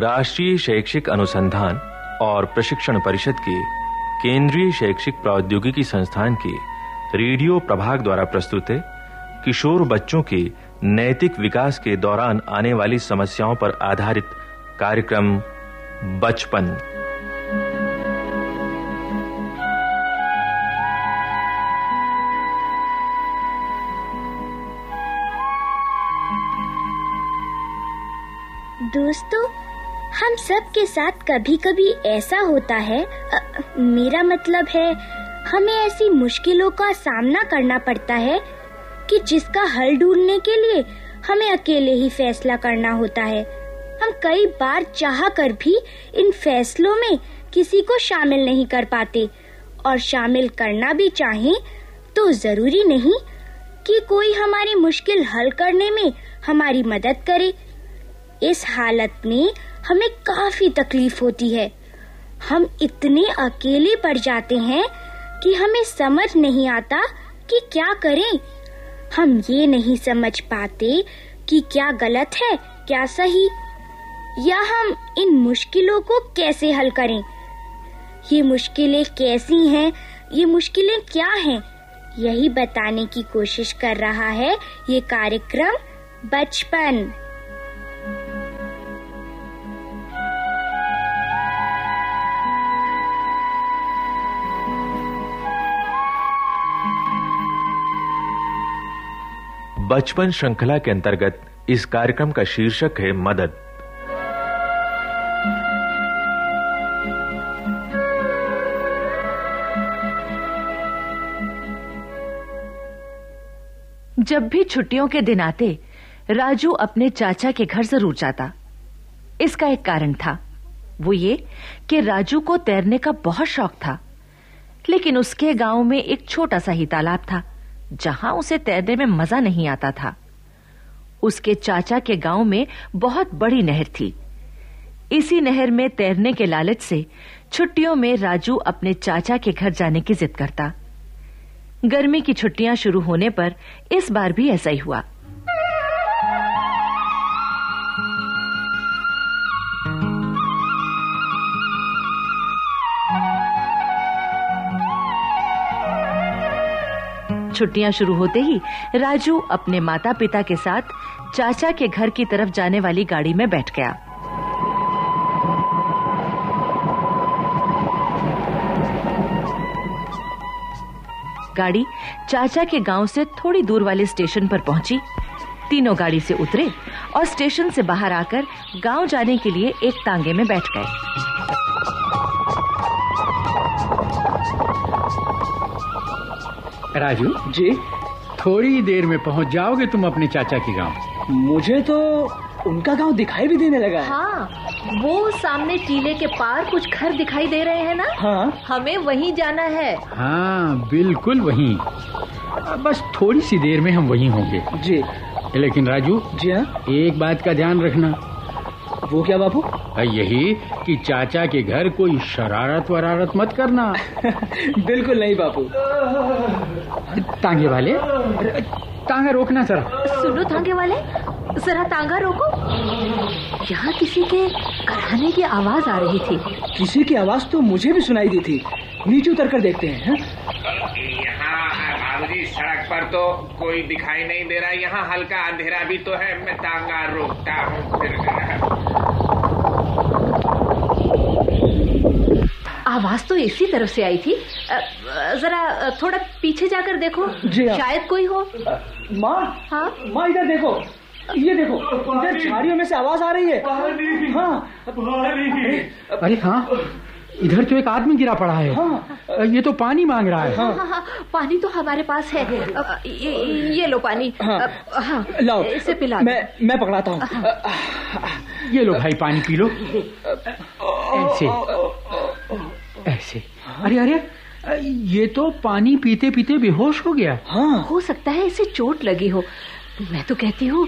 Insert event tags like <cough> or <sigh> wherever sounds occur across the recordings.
राष्ट्रीय शैक्षिक अनुसंधान और प्रशिक्षण परिषद के केंद्रीय शैक्षिक प्रौद्योगिकी संस्थान के रेडियो प्रभाग द्वारा प्रस्तुत है किशोर बच्चों के नैतिक विकास के दौरान आने वाली समस्याओं पर आधारित कार्यक्रम बचपन। हम सब के साथ कभी-कभी ऐसा होता है आ, मेरा मतलब है हमें ऐसी मुश्किलों का सामना करना पड़ता है कि जिसका हल ढूँढने के लिए हमें अकेले ही फैसला करना होता है। हम कई बार चाह कर भी इन फैसलों में किसी को शामिल नहीं कर पाते और शामिल करना भी चाहें तो ज़रूरी नहीं कि कोई हमारी मुश्किल हल करने में हमारी मदद करे। इस हालत में हमें काफ़ी तकलीफ़ होती है। हम इतने अकेले पड़ जाते हैं कि हमें समझ नहीं आता कि क्या करें। हम ये नहीं समझ पाते कि क्या गलत है, क्या सही। या हम इन मुश्किलों को कैसे हल करें? ये मुश्किलें कैसी हैं? ये मुश्किलें क्या हैं? यही बताने की कोशिश कर रहा है ये कार्यक्रम बचपन। बचपन श्रृंखला के अंतर्गत इस कार्यक्रम का शीर्षक है मदद। जब भी छुट्टियों के दिन आते, राजू अपने चाचा के घर ज़रूर जाता। इसका एक कारण था। वो ये कि राजू को तैरने का बहुत शौक था, लेकिन उसके गाँव में एक छोटा सा ही तालाब था। जहाँ उसे तैरने में मज़ा नहीं आता था। उसके चाचा के गाँव में बहुत बड़ी नहर थी। इसी नहर में तैरने के लालच से छुट्टियों में राजू अपने चाचा के घर जाने की जिद करता। गर्मी की छुट्टियाँ शुरू होने पर इस बार भी ऐसा ही हुआ। छुट्टियाँ शुरू होते ही राजू अपने माता पिता के साथ चाचा के घर की तरफ़ जाने वाली गाड़ी में बैठ गया। गाड़ी चाचा के गाँव से थोड़ी दूर वाले स्टेशन पर पहुँची। तीनों गाड़ी से उतरे और स्टेशन से बाहर आकर गाँव जाने के लिए एक तांगे में बैठ गए। राजू जी? थोड़ी देर में पहुँच जाओगे तुम अपने चाचा के गाँव। मुझे तो उनका गाँव दिखाई भी देने लगा है। हाँ वो सामने टीले के पार कुछ घर दिखाई दे रहे हैं ना? हाँ। हमें वहीं जाना है। हाँ बिल्कुल वहीं। बस थोड़ी सी देर में हम वहीं होंगे। जी। लेकिन राजू जी हाँ। एक बात का ध्यान रखना। वो क्या बाबू? यही कि चाचा के घर कोई शरारत वरारत मत करना। <laughs> बिल्कुल नहीं बापू तांगे वाले तांगा रोकना जरा। सुनो तांगे वाले जरा तांगा रोको। यहाँ किसी के कराने की आवाज़ आ रही थी। किसी की आवाज़ तो मुझे भी सुनाई दी थी। नीचे उतर कर देखते हैं हैं? यहाँ बाबूजी सड़क पर तो कोई दिखाई नहीं दे रहा। यहाँ हल्का अंधेरा भी तो है। मैं तांगा रोकता हूँ आवाज़ तो इसी तरफ़ से आई थी। जरा थोड़ा पीछे जाकर देखो। जी हाँ। शायद कोई हो। माँ हाँ? माँ इधर देखो। ये देखो इधर झाड़ियों में से आवाज़ आ रही है। हाँ। अरे हाँ इधर तो एक आदमी गिरा पड़ा है। हाँ। ये तो पानी मांग रहा है। हाँ, हाँ, हाँ, पानी तो हमारे पास है। ये, ये लो पानी। हाँ। हाँ लाओ। इसे पिला मैं मैं पकड़ाता हूँ। हाँ। ये लो भाई पानी पी लो। ऐसे। ऐसे। अरे अरे ये तो पानी पीते पीते बेहोश हो गया। हाँ। हो सकता है इसे चोट लगी हो। मैं तो कहती हूँ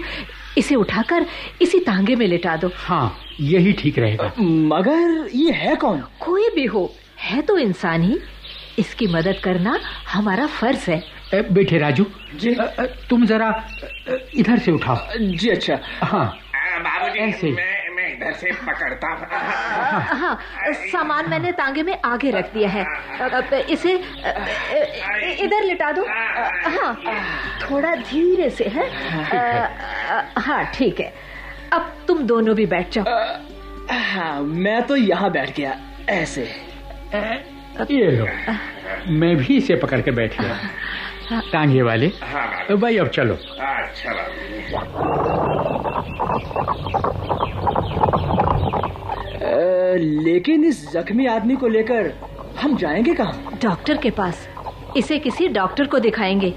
इसे उठाकर इसी तांगे में लेटा दो। हाँ यही ठीक रहेगा। मगर ये है कौन? कोई भी हो है तो इंसान ही। इसकी मदद करना हमारा फ़र्ज़ है। बैठे राजू। जी। तुम जरा इधर से उठाओ। जी अच्छा। हाँ। बाबूजी ऐसे। मैं इधर से पकड़ता हाँ सामान मैंने तांगे में आगे रख दिया है। अब इसे इधर लिटा दो। हाँ थोड़ा धीरे से है? हाँ। ठीक है। अब तुम दोनों भी बैठ जाओ। हाँ मैं तो यहाँ बैठ गया ऐसे। ये लो मैं भी इसे पकड़ के बैठ गया। टांगे वाले हाँ। भाई अब चलो। अच्छा लेकिन इस जख्मी आदमी को लेकर हम जाएँगे कहाँ? डॉक्टर के पास। इसे किसी डॉक्टर को दिखाएँगे।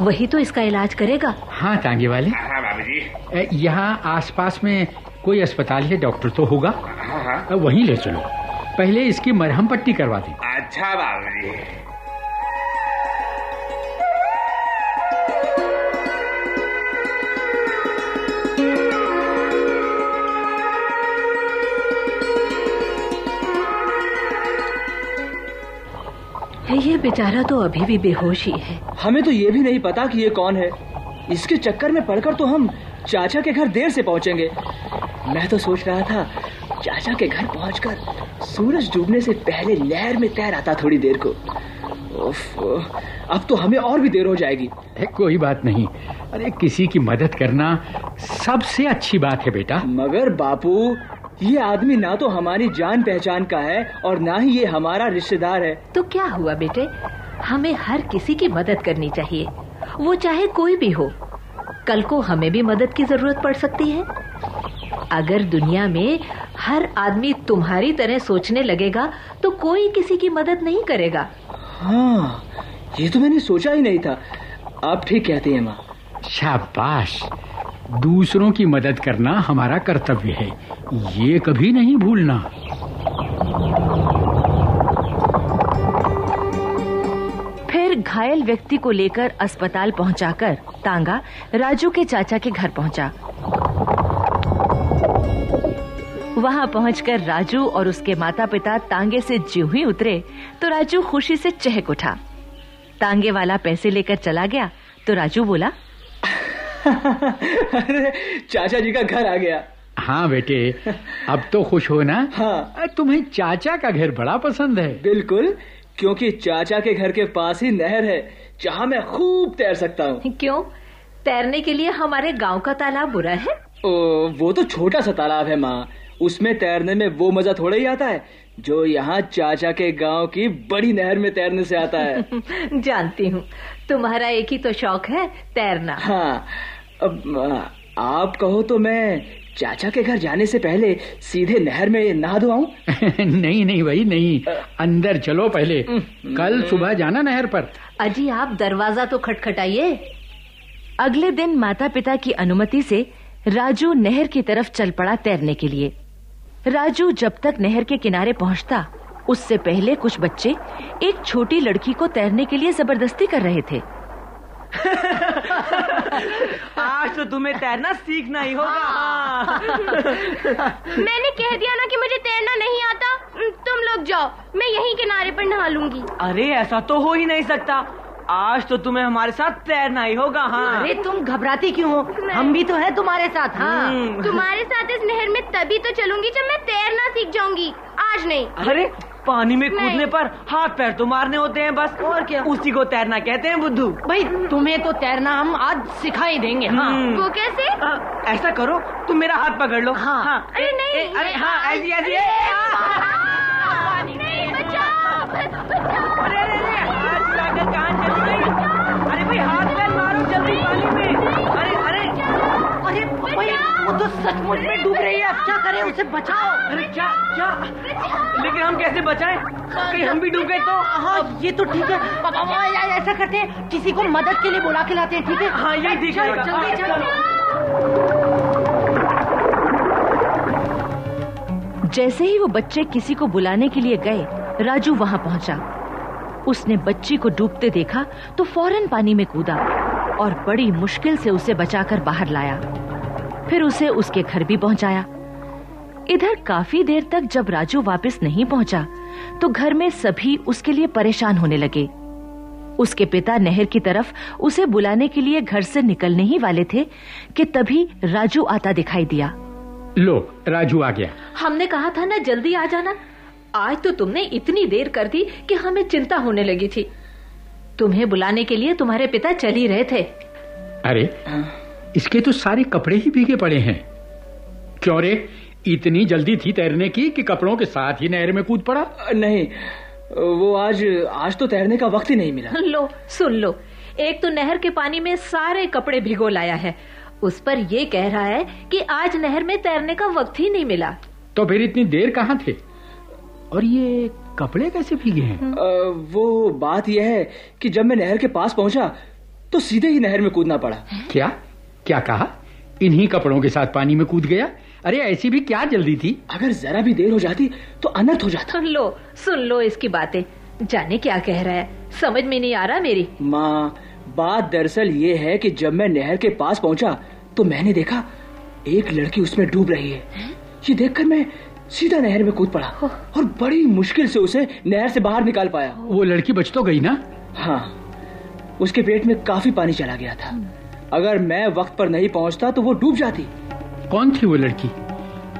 वही तो इसका इलाज करेगा। हाँ टांगे वाले। हाँ बाबू जी यहाँ आसपास में कोई अस्पताल है डॉक्टर तो होगा। हाँ हाँ। वहीं ले चलो। पहले इसकी मरहम पट्टी करवा दी। अच्छा बाबू जी ये बेचारा तो अभी भी बेहोश ही है। हमें तो ये भी नहीं पता कि ये कौन है। इसके चक्कर में पड़कर तो हम चाचा के घर देर से पहुँचेंगे। मैं तो सोच रहा था चाचा के घर पहुंचकर सूरज डूबने से पहले लहर में तैर आता थोड़ी देर को। उफ, अब तो हमें और भी देर हो जाएगी। कोई बात नहीं। अरे किसी की मदद करना सबसे अच्छी बात है बेटा। मगर बापू ये आदमी ना तो हमारी जान पहचान का है और ना ही ये हमारा रिश्तेदार है। तो क्या हुआ बेटे? हमें हर किसी की मदद करनी चाहिए। वो चाहे कोई भी हो कल को हमें भी मदद की ज़रूरत पड़ सकती है। अगर दुनिया में हर आदमी तुम्हारी तरह सोचने लगेगा तो कोई किसी की मदद नहीं करेगा। हाँ ये तो मैंने सोचा ही नहीं था। आप ठीक कहती हैं माँ। शाबाश! दूसरों की मदद करना हमारा कर्तव्य है। ये कभी नहीं भूलना। फिर घायल व्यक्ति को लेकर अस्पताल पहुंचाकर तांगा राजू के चाचा के घर पहुँचा। वहाँ पहुंचकर राजू और उसके माता पिता तांगे से ज्यों ही उतरे तो राजू खुशी से चहक उठा। तांगे वाला पैसे लेकर चला गया तो राजू बोला <laughs> अरे चाचा जी का घर आ गया। हाँ बेटे अब तो खुश हो ना? हाँ। तुम्हें चाचा का घर बड़ा पसंद है। बिल्कुल क्योंकि चाचा के घर के पास ही नहर है जहाँ मैं खूब तैर सकता हूँ। क्यों? तैरने के लिए हमारे गाँव का तालाब बुरा है? ओ, वो तो छोटा सा तालाब है माँ। उसमें तैरने में वो मज़ा थोड़ा ही आता है जो यहाँ चाचा के गाँव की बड़ी नहर में तैरने से आता है। <laughs> जानती हूँ। तुम्हारा एक ही तो शौक है तैरना। हाँ अब आप कहो तो मैं चाचा के घर जाने से पहले सीधे नहर में नहा धो आऊँ? <laughs> नहीं नहीं भाई नहीं। अंदर चलो पहले। कल सुबह जाना नहर पर। अजी आप दरवाज़ा तो खटखटाइए। अगले दिन माता पिता की अनुमति से राजू नहर की तरफ़ चल पड़ा तैरने के लिए। राजू जब तक नहर के किनारे पहुँचता उससे पहले कुछ बच्चे एक छोटी लड़की को तैरने के लिए ज़बरदस्ती कर रहे थे। आज तो तुम्हें तैरना सीखना ही होगा। हाँ। मैंने कह दिया ना कि मुझे तैरना नहीं आता। तुम लोग जाओ मैं यहीं किनारे पर नहा लूँगी। अरे ऐसा तो हो ही नहीं सकता। आज तो तुम्हें हमारे साथ तैरना ही होगा हाँ। अरे तुम घबराती क्यों हो? हम भी तो हैं तुम्हारे साथ हाँ। हम्म। तुम्हारे साथ इस नहर में तभी तो चलूँगी जब मैं तैरना सीख जाऊँगी। आज नहीं। अरे पानी में। कूदने पर हाथ पैर तो मारने होते हैं बस। और क्या? उसी को तैरना कहते हैं बुद्धू। भाई तुम्हें तो तैरना हम आज सिखा ही देंगे हाँ। हम्म। वो कैसे? आ, ऐसा करो तुम मेरा हाथ पकड़ लो। हाँ। अरे नहीं, अरे हाँ ऐसी ऐसी। सचमुच में डूब रही है। अब क्या करें? उसे बचाओ। अरे क्या क्या? लेकिन हम कैसे बचाएँ? कहीं हम भी डूब गए तो? हाँ ये तो ठीक है। पापा पापा, ऐसा करते हैं। किसी को मदद के लिए बुला के लाते हैं ठीक है? हाँ यही ठीक रहेगा जल्दी हाँ, चल। जैसे ही वो बच्चे किसी को बुलाने के लिए गए राजू वहाँ पहुँचा। उसने बच्ची को डूबते देखा तो फ़ौरन पानी में कूदा और बड़ी मुश्किल से उसे बचाकर बाहर लाया। फिर उसे उसके घर भी पहुँचाया। इधर काफ़ी देर तक जब राजू वापस नहीं पहुँचा तो घर में सभी उसके लिए परेशान होने लगे। उसके पिता नहर की तरफ़ उसे बुलाने के लिए घर से निकलने ही वाले थे कि तभी राजू आता दिखाई दिया। लो राजू आ गया। हमने कहा था ना जल्दी आ जाना। आज तो तुमने इतनी देर कर दी कि हमें चिंता होने लगी थी। तुम्हें बुलाने के लिए तुम्हारे पिता चल ही रहे थे। अरे इसके तो सारे कपड़े ही भीगे पड़े हैं। क्यों रे? इतनी जल्दी थी तैरने की कि कपड़ों के साथ ही नहर में कूद पड़ा? नहीं वो आज आज तो तैरने का वक्त ही नहीं मिला। <laughs> लो सुन लो एक तो नहर के पानी में सारे कपड़े भिगो लाया है। उस पर ये कह रहा है कि आज नहर में तैरने का वक्त ही नहीं मिला। तो फिर इतनी देर कहाँ थे? और ये कपड़े कैसे भीगे हैं? आ, वो बात यह है कि जब मैं नहर के पास पहुँचा तो सीधे ही नहर में कूदना पड़ा। क्या? क्या कहा? इन्हीं कपड़ों के साथ पानी में कूद गया? अरे ऐसी भी क्या जल्दी थी? अगर जरा भी देर हो जाती तो अनर्थ हो जाता। लो सुन लो इसकी बातें। जाने क्या कह रहा है? समझ में नहीं आ रहा मेरी। माँ बात दरअसल ये है कि जब मैं नहर के पास पहुँचा तो मैंने देखा एक लड़की उसमें डूब रही है। ये देखकर मैं सीधा नहर में कूद पड़ा और बड़ी मुश्किल से उसे नहर से बाहर निकाल पाया। वो लड़की बच तो गई ना? हाँ उसके पेट में काफ़ी पानी चला गया था। अगर मैं वक्त पर नहीं पहुँचता तो वो डूब जाती। कौन थी वो लड़की?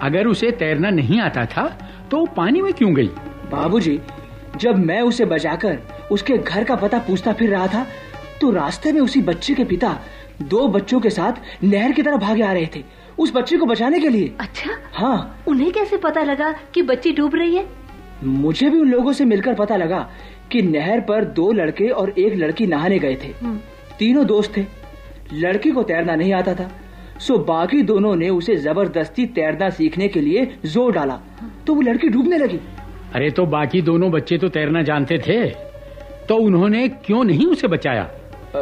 अगर उसे तैरना नहीं आता था तो वो पानी में क्यों गई? बाबूजी जब मैं उसे बचाकर उसके घर का पता पूछता फिर रहा था तो रास्ते में उसी बच्चे के पिता दो बच्चों के साथ नहर की तरफ़ भागे आ रहे थे उस बच्चे को बचाने के लिए। अच्छा? हाँ। उन्हें कैसे पता लगा कि बच्ची डूब रही है? मुझे भी उन लोगों से मिलकर पता लगा कि नहर पर दो लड़के और एक लड़की नहाने गए थे। तीनों दोस्त थे। लड़की को तैरना नहीं आता था। सो बाकी दोनों ने उसे ज़बरदस्ती तैरना सीखने के लिए ज़ोर डाला। तो वो लड़की डूबने लगी। अरे तो बाकी दोनों बच्चे तो तैरना जानते थे। तो उन्होंने क्यों नहीं उसे बचाया? आ,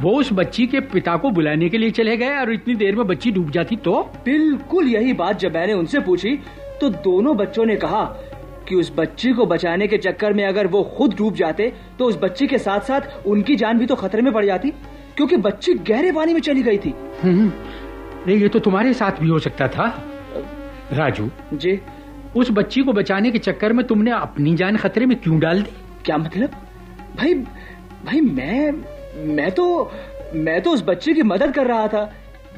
वो उस बच्ची के पिता को बुलाने के लिए चले गए और इतनी देर में बच्ची डूब जाती तो? बिल्कुल यही बात जब मैंने उनसे पूछी तो दोनों बच्चों ने कहा कि उस बच्ची को बचाने के चक्कर में अगर वो खुद डूब जाते तो उस बच्ची के साथ साथ उनकी जान भी तो खतरे में पड़ जाती। क्योंकि बच्ची गहरे पानी में चली गई थी। हम्म, नहीं ये तो तुम्हारे साथ भी हो सकता था। राजू जी। उस बच्ची को बचाने के चक्कर में तुमने अपनी जान खतरे में क्यों डाल दी? क्या मतलब? भाई भाई मैं मैं तो मैं तो उस बच्चे की मदद कर रहा था।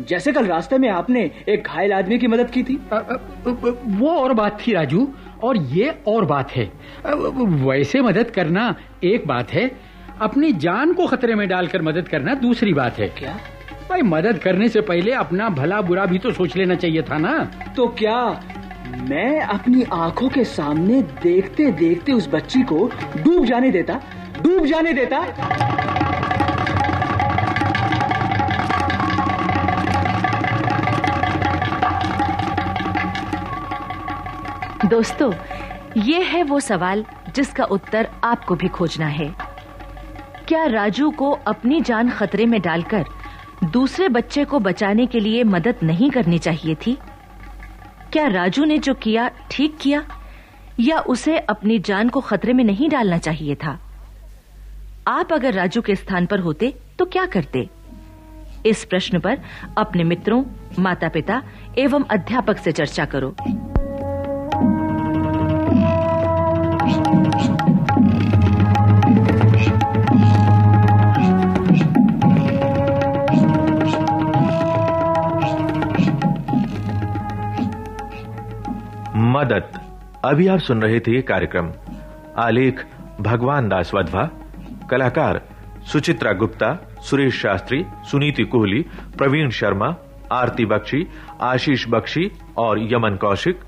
जैसे कल रास्ते में आपने एक घायल आदमी की मदद की थी। अ, अ, वो और बात थी राजू। और ये और बात है। वैसे मदद करना एक बात है अपनी जान को खतरे में डालकर मदद करना दूसरी बात है। क्या? भाई मदद करने से पहले अपना भला बुरा भी तो सोच लेना चाहिए था ना? तो क्या मैं अपनी आँखों के सामने देखते देखते उस बच्ची को डूब जाने देता? डूब जाने देता? दोस्तों ये है वो सवाल जिसका उत्तर आपको भी खोजना है। क्या राजू को अपनी जान खतरे में डालकर दूसरे बच्चे को बचाने के लिए मदद नहीं करनी चाहिए थी? क्या राजू ने जो किया ठीक किया, या उसे अपनी जान को खतरे में नहीं डालना चाहिए था? आप अगर राजू के स्थान पर होते तो क्या करते? इस प्रश्न पर अपने मित्रों माता पिता एवं अध्यापक से चर्चा करो। मदद। अभी आप सुन रहे थे कार्यक्रम। आलेख भगवान दास वधवा, कलाकार सुचित्रा गुप्ता, सुरेश शास्त्री, सुनीति कोहली, प्रवीण शर्मा, आरती बख्शी, आशीष बख्शी और यमन कौशिक,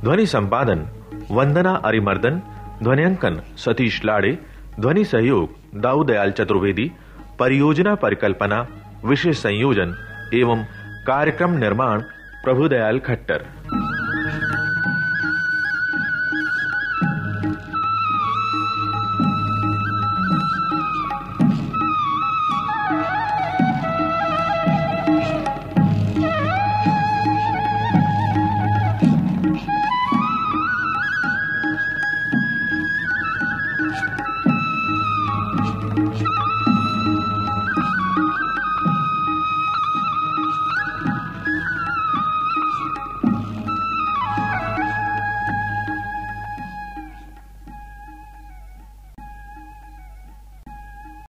ध्वनि संपादन वंदना अरिमर्दन ध्वनियांकन सतीश लाड़े, ध्वनि सहयोग दाऊदयाल चतुर्वेदी, परियोजना परिकल्पना, विशेष संयोजन एवं कार्यक्रम निर्माण प्रभुदयाल खट्टर।